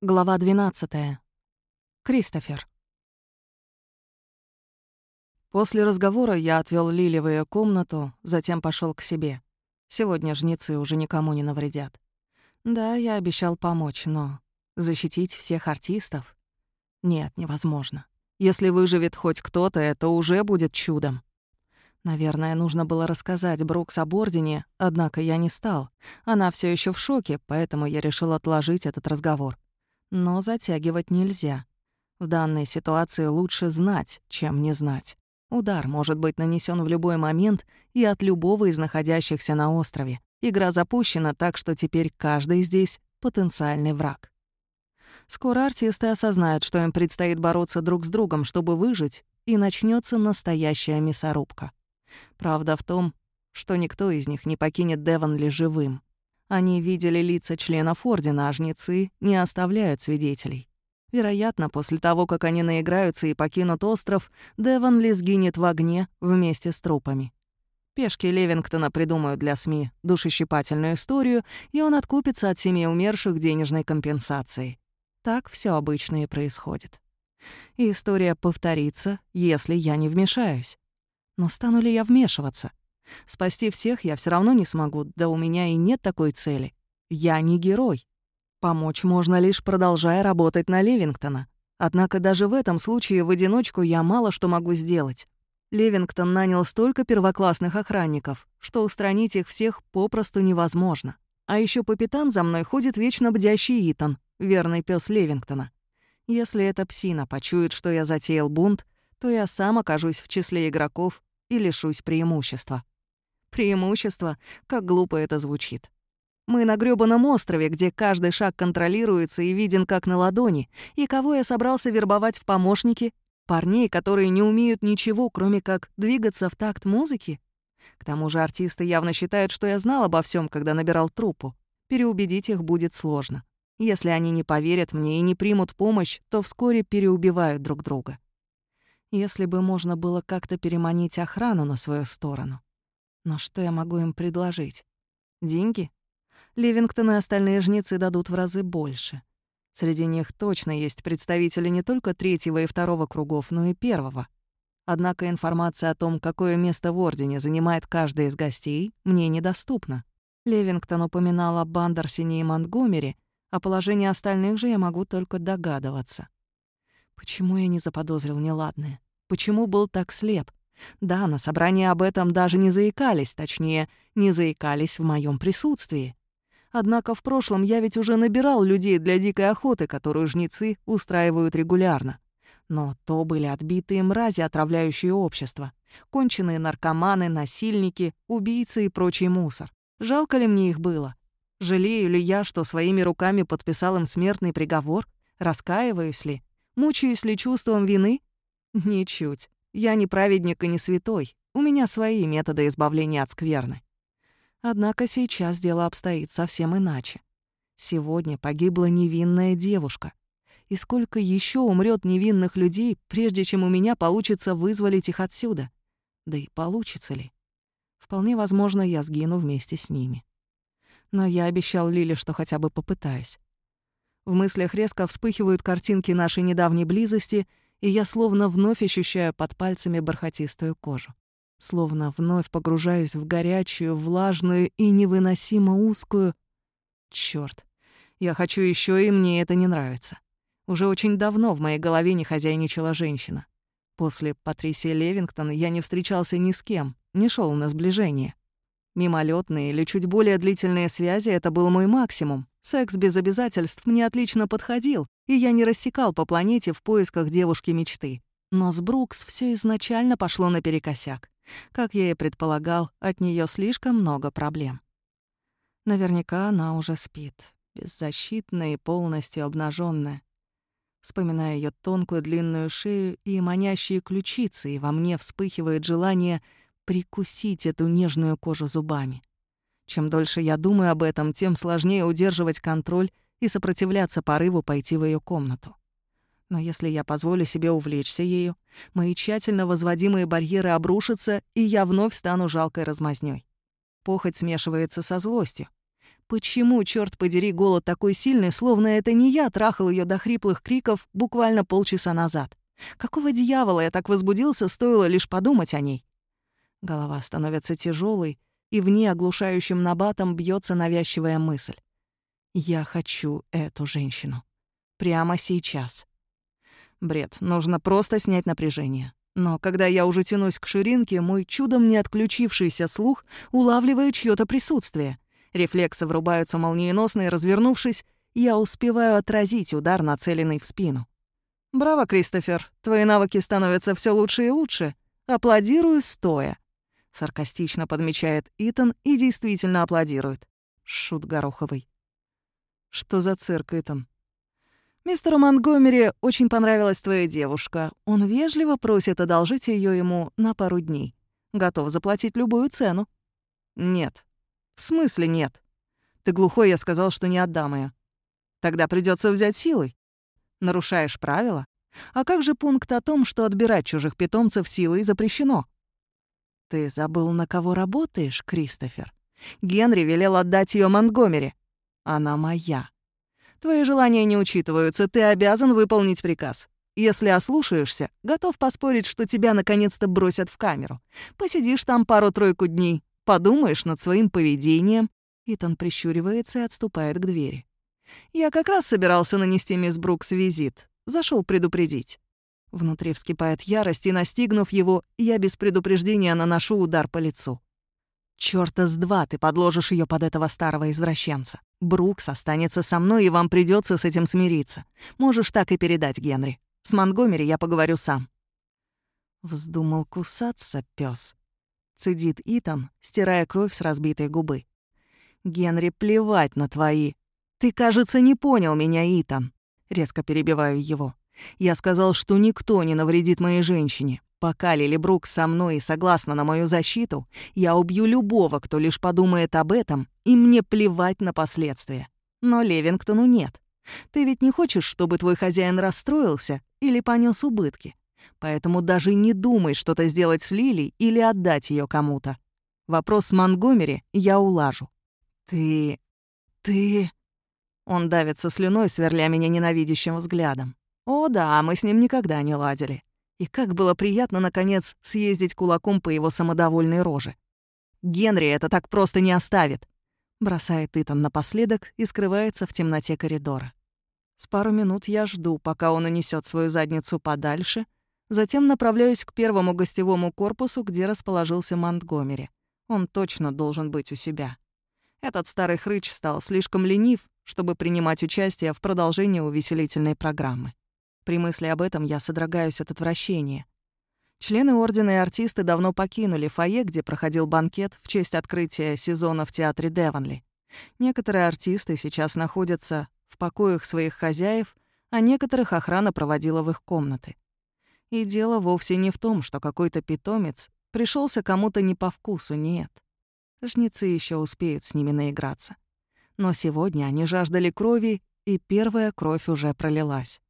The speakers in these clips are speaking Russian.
Глава 12. Кристофер. После разговора я отвел Лили в ее комнату, затем пошел к себе. Сегодня жнецы уже никому не навредят. Да, я обещал помочь, но защитить всех артистов? Нет, невозможно. Если выживет хоть кто-то, это уже будет чудом. Наверное, нужно было рассказать Брукс об Ордене, однако я не стал. Она все еще в шоке, поэтому я решил отложить этот разговор но затягивать нельзя. В данной ситуации лучше знать, чем не знать. Удар может быть нанесен в любой момент и от любого из находящихся на острове. Игра запущена так, что теперь каждый здесь — потенциальный враг. Скоро артисты осознают, что им предстоит бороться друг с другом, чтобы выжить, и начнется настоящая мясорубка. Правда в том, что никто из них не покинет Девонли живым. Они видели лица членов Ордена, а жнецы не оставляют свидетелей. Вероятно, после того, как они наиграются и покинут остров, Девонли сгинет в огне вместе с трупами. Пешки Левингтона придумают для СМИ душещипательную историю, и он откупится от семей умерших денежной компенсацией. Так все обычно и происходит. История повторится, если я не вмешаюсь. Но стану ли я вмешиваться? Спасти всех я все равно не смогу, да у меня и нет такой цели. Я не герой. Помочь можно лишь продолжая работать на Левингтона. Однако даже в этом случае в одиночку я мало что могу сделать. Левингтон нанял столько первоклассных охранников, что устранить их всех попросту невозможно. А еще по пятам за мной ходит вечно бдящий Итан, верный пес Левингтона. Если эта псина почует, что я затеял бунт, то я сам окажусь в числе игроков и лишусь преимущества. Преимущество, как глупо это звучит. Мы на грёбаном острове, где каждый шаг контролируется и виден как на ладони, и кого я собрался вербовать в помощники? Парней, которые не умеют ничего, кроме как двигаться в такт музыки? К тому же артисты явно считают, что я знал обо всем, когда набирал труппу. Переубедить их будет сложно. Если они не поверят мне и не примут помощь, то вскоре переубивают друг друга. Если бы можно было как-то переманить охрану на свою сторону. Но что я могу им предложить? Деньги? Ливингтон и остальные жнецы дадут в разы больше. Среди них точно есть представители не только третьего и второго кругов, но и первого. Однако информация о том, какое место в Ордене занимает каждый из гостей, мне недоступна. Левингтон упоминал об Бандерсине и Монтгомери, о положении остальных же я могу только догадываться. Почему я не заподозрил неладное? Почему был так слеп? Да, на собрании об этом даже не заикались, точнее, не заикались в моем присутствии. Однако в прошлом я ведь уже набирал людей для дикой охоты, которую жнецы устраивают регулярно. Но то были отбитые мрази, отравляющие общество. Конченые наркоманы, насильники, убийцы и прочий мусор. Жалко ли мне их было? Жалею ли я, что своими руками подписал им смертный приговор? Раскаиваюсь ли? Мучаюсь ли чувством вины? Ничуть. Я не праведник и не святой, у меня свои методы избавления от скверны. Однако сейчас дело обстоит совсем иначе. Сегодня погибла невинная девушка. И сколько еще умрет невинных людей, прежде чем у меня получится вызволить их отсюда? Да и получится ли? Вполне возможно, я сгину вместе с ними. Но я обещал Лиле, что хотя бы попытаюсь. В мыслях резко вспыхивают картинки нашей недавней близости — и я словно вновь ощущаю под пальцами бархатистую кожу. Словно вновь погружаюсь в горячую, влажную и невыносимо узкую... Чёрт, я хочу еще, и мне это не нравится. Уже очень давно в моей голове не хозяйничала женщина. После Патрисии Левингтон я не встречался ни с кем, не шел на сближение. Мимолетные или чуть более длительные связи — это был мой максимум. Секс без обязательств мне отлично подходил, и я не рассекал по планете в поисках девушки мечты. Но с Брукс все изначально пошло наперекосяк. Как я и предполагал, от нее слишком много проблем. Наверняка она уже спит, беззащитная и полностью обнаженная. Вспоминая ее тонкую длинную шею и манящие ключицы, и во мне вспыхивает желание прикусить эту нежную кожу зубами. Чем дольше я думаю об этом, тем сложнее удерживать контроль и сопротивляться порыву пойти в ее комнату. Но если я позволю себе увлечься ею, мои тщательно возводимые барьеры обрушатся, и я вновь стану жалкой размазнёй. Похоть смешивается со злостью. Почему, черт подери, голод такой сильный, словно это не я трахал ее до хриплых криков буквально полчаса назад? Какого дьявола я так возбудился, стоило лишь подумать о ней? Голова становится тяжелой, и в ней оглушающим набатом бьется навязчивая мысль. Я хочу эту женщину. Прямо сейчас. Бред, нужно просто снять напряжение. Но когда я уже тянусь к ширинке, мой чудом не отключившийся слух улавливает чьё то присутствие. Рефлексы врубаются молниеносно, и, развернувшись, я успеваю отразить удар, нацеленный в спину. «Браво, Кристофер, твои навыки становятся все лучше и лучше. Аплодирую стоя». Саркастично подмечает Итан и действительно аплодирует. Шут Гороховый. «Что за цирк, Итан?» «Мистеру Монгомери очень понравилась твоя девушка. Он вежливо просит одолжить ее ему на пару дней. Готов заплатить любую цену». «Нет». «В смысле нет?» «Ты глухой, я сказал, что не отдам ее». «Тогда придется взять силой». «Нарушаешь правила? А как же пункт о том, что отбирать чужих питомцев силой запрещено?» «Ты забыл, на кого работаешь, Кристофер? Генри велел отдать ее Монтгомери. Она моя. Твои желания не учитываются, ты обязан выполнить приказ. Если ослушаешься, готов поспорить, что тебя наконец-то бросят в камеру. Посидишь там пару-тройку дней, подумаешь над своим поведением». Итан прищуривается и отступает к двери. «Я как раз собирался нанести мисс Брукс визит. Зашел предупредить. Внутри вскипает ярость, и, настигнув его, я без предупреждения наношу удар по лицу. Чёрта с два ты подложишь ее под этого старого извращенца. Брукс останется со мной, и вам придется с этим смириться. Можешь так и передать Генри. С Монгомери я поговорю сам». Вздумал кусаться пес. Цедит Итан, стирая кровь с разбитой губы. «Генри, плевать на твои...» «Ты, кажется, не понял меня, Итан». Резко перебиваю его. Я сказал, что никто не навредит моей женщине. Пока Лили Брук со мной и согласна на мою защиту, я убью любого, кто лишь подумает об этом, и мне плевать на последствия. Но Левингтону нет. Ты ведь не хочешь, чтобы твой хозяин расстроился или понес убытки. Поэтому даже не думай что-то сделать с Лили или отдать ее кому-то. Вопрос с Монгомери я улажу. Ты... ты... Он давится слюной, сверля меня ненавидящим взглядом. О да, мы с ним никогда не ладили. И как было приятно, наконец, съездить кулаком по его самодовольной роже. «Генри это так просто не оставит!» Бросает Итан напоследок и скрывается в темноте коридора. С пару минут я жду, пока он унесет свою задницу подальше, затем направляюсь к первому гостевому корпусу, где расположился Монтгомери. Он точно должен быть у себя. Этот старый хрыч стал слишком ленив, чтобы принимать участие в продолжении увеселительной программы. При мысли об этом я содрогаюсь от отвращения. Члены Ордена и артисты давно покинули фойе, где проходил банкет в честь открытия сезона в театре Девонли. Некоторые артисты сейчас находятся в покоях своих хозяев, а некоторых охрана проводила в их комнаты. И дело вовсе не в том, что какой-то питомец пришелся кому-то не по вкусу, нет. Жнецы еще успеют с ними наиграться. Но сегодня они жаждали крови, и первая кровь уже пролилась.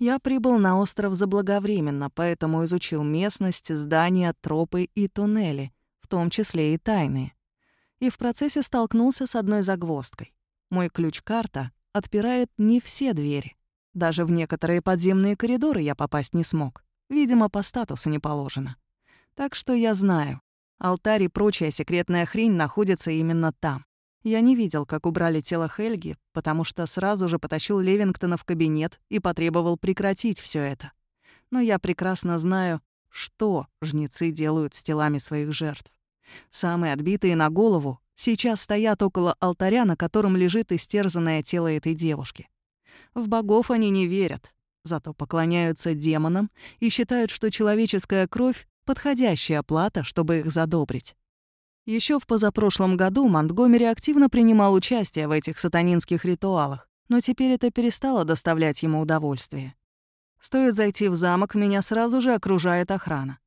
Я прибыл на остров заблаговременно, поэтому изучил местность, здания, тропы и туннели, в том числе и тайные. И в процессе столкнулся с одной загвоздкой. Мой ключ-карта отпирает не все двери. Даже в некоторые подземные коридоры я попасть не смог. Видимо, по статусу не положено. Так что я знаю, алтарь и прочая секретная хрень находятся именно там. Я не видел, как убрали тело Хельги, потому что сразу же потащил Левингтона в кабинет и потребовал прекратить все это. Но я прекрасно знаю, что жнецы делают с телами своих жертв. Самые отбитые на голову сейчас стоят около алтаря, на котором лежит истерзанное тело этой девушки. В богов они не верят, зато поклоняются демонам и считают, что человеческая кровь — подходящая плата, чтобы их задобрить. Еще в позапрошлом году Монтгомери активно принимал участие в этих сатанинских ритуалах, но теперь это перестало доставлять ему удовольствие. Стоит зайти в замок, меня сразу же окружает охрана.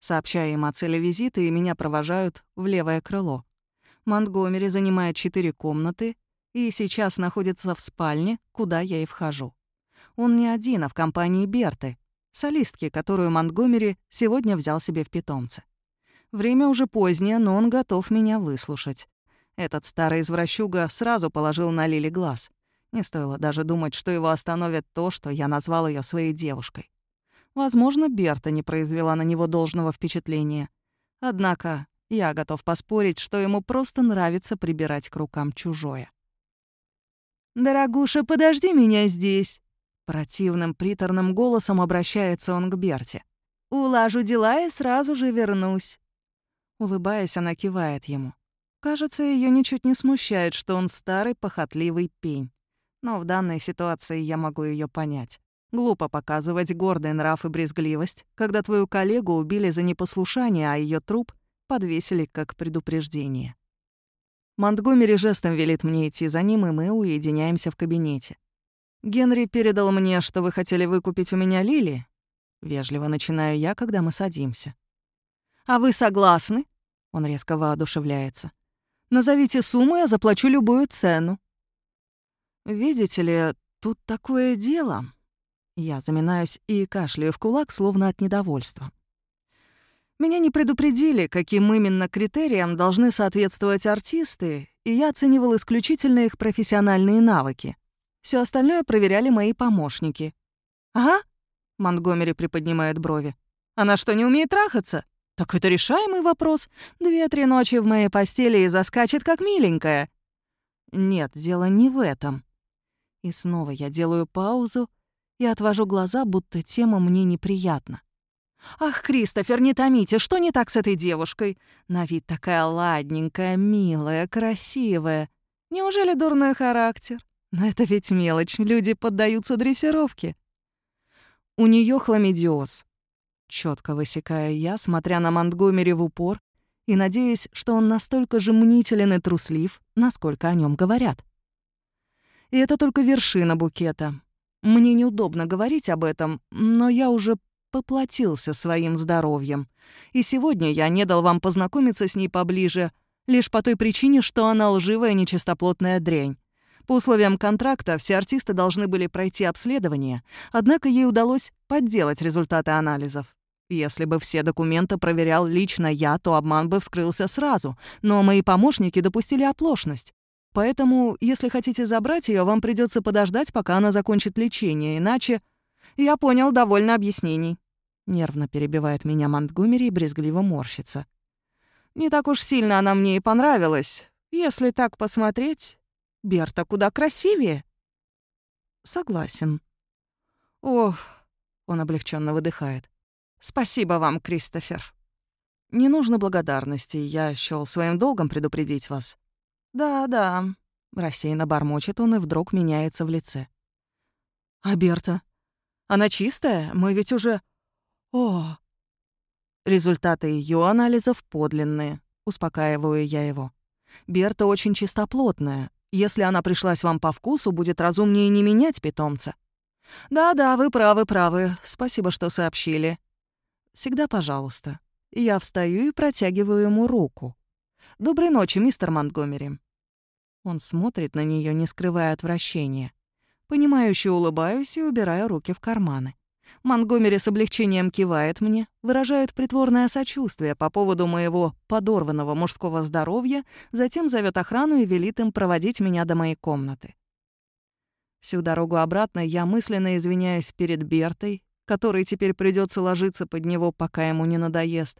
Сообщая им о цели визита, и меня провожают в левое крыло. Монтгомери занимает четыре комнаты и сейчас находится в спальне, куда я и вхожу. Он не один, а в компании Берты, солистки, которую Монтгомери сегодня взял себе в питомце. Время уже позднее, но он готов меня выслушать. Этот старый извращуга сразу положил на Лили глаз. Не стоило даже думать, что его остановит то, что я назвал ее своей девушкой. Возможно, Берта не произвела на него должного впечатления. Однако я готов поспорить, что ему просто нравится прибирать к рукам чужое. «Дорогуша, подожди меня здесь!» Противным приторным голосом обращается он к Берте. «Улажу дела и сразу же вернусь». Улыбаясь, она кивает ему. Кажется, ее ничуть не смущает, что он старый похотливый пень. Но в данной ситуации я могу ее понять. Глупо показывать гордый нрав и брезгливость, когда твою коллегу убили за непослушание, а ее труп подвесили как предупреждение. Монтгомери жестом велит мне идти за ним, и мы уединяемся в кабинете. «Генри передал мне, что вы хотели выкупить у меня Лили?» Вежливо начинаю я, когда мы садимся. «А вы согласны?» Он резко воодушевляется. «Назовите сумму, я заплачу любую цену». «Видите ли, тут такое дело». Я заминаюсь и кашляю в кулак, словно от недовольства. Меня не предупредили, каким именно критериям должны соответствовать артисты, и я оценивал исключительно их профессиональные навыки. Все остальное проверяли мои помощники. «Ага?» — Монтгомери приподнимает брови. «Она что, не умеет трахаться? Так это решаемый вопрос. Две-три ночи в моей постели и заскачет, как миленькая». «Нет, дело не в этом». И снова я делаю паузу и отвожу глаза, будто тема мне неприятна. «Ах, Кристофер, не томите, что не так с этой девушкой? На вид такая ладненькая, милая, красивая. Неужели дурной характер? Но это ведь мелочь, люди поддаются дрессировке». У нее хламидиоз. Четко высекая я, смотря на Монтгомери в упор и надеясь, что он настолько же мнителен и труслив, насколько о нем говорят. И это только вершина букета. Мне неудобно говорить об этом, но я уже поплатился своим здоровьем. И сегодня я не дал вам познакомиться с ней поближе, лишь по той причине, что она лживая нечистоплотная дрянь. По условиям контракта все артисты должны были пройти обследование, однако ей удалось подделать результаты анализов. Если бы все документы проверял лично я, то обман бы вскрылся сразу, но мои помощники допустили оплошность. Поэтому, если хотите забрать ее, вам придется подождать, пока она закончит лечение, иначе «Я понял, довольно объяснений». Нервно перебивает меня Монтгомери и брезгливо морщится. «Не так уж сильно она мне и понравилась. Если так посмотреть, Берта куда красивее». «Согласен». «Ох», — он облегченно выдыхает. «Спасибо вам, Кристофер». «Не нужно благодарности, я счёл своим долгом предупредить вас». «Да-да», — рассеянно бормочет он и вдруг меняется в лице. «А Берта? Она чистая? Мы ведь уже... О! Результаты ее анализов подлинные, успокаиваю я его. Берта очень чистоплотная. Если она пришлась вам по вкусу, будет разумнее не менять питомца. Да-да, вы правы, правы. Спасибо, что сообщили. Всегда пожалуйста. Я встаю и протягиваю ему руку. Доброй ночи, мистер Монтгомери. Он смотрит на нее, не скрывая отвращения. Понимающе улыбаюсь и убираю руки в карманы. Монгомери с облегчением кивает мне, выражает притворное сочувствие по поводу моего подорванного мужского здоровья, затем зовет охрану и велит им проводить меня до моей комнаты. Всю дорогу обратно я мысленно извиняюсь перед Бертой, которой теперь придется ложиться под него, пока ему не надоест,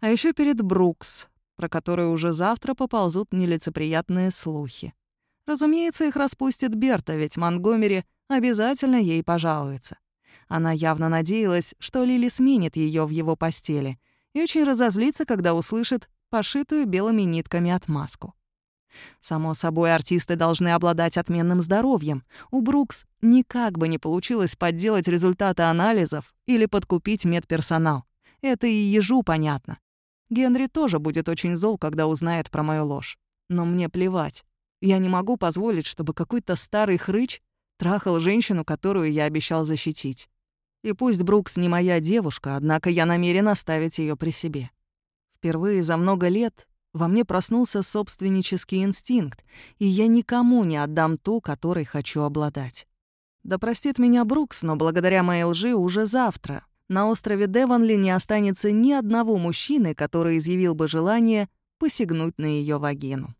а еще перед Брукс, про которую уже завтра поползут нелицеприятные слухи. Разумеется, их распустит Берта, ведь Монгомери обязательно ей пожалуется. Она явно надеялась, что Лили сменит ее в его постели и очень разозлится, когда услышит пошитую белыми нитками отмазку. Само собой, артисты должны обладать отменным здоровьем. У Брукс никак бы не получилось подделать результаты анализов или подкупить медперсонал. Это и ежу понятно. Генри тоже будет очень зол, когда узнает про мою ложь. Но мне плевать. Я не могу позволить, чтобы какой-то старый хрыч трахал женщину, которую я обещал защитить. И пусть Брукс не моя девушка, однако я намерен оставить ее при себе. Впервые за много лет во мне проснулся собственнический инстинкт, и я никому не отдам ту, которой хочу обладать. Да простит меня Брукс, но благодаря моей лжи уже завтра на острове Девонли не останется ни одного мужчины, который изъявил бы желание посягнуть на ее вагину.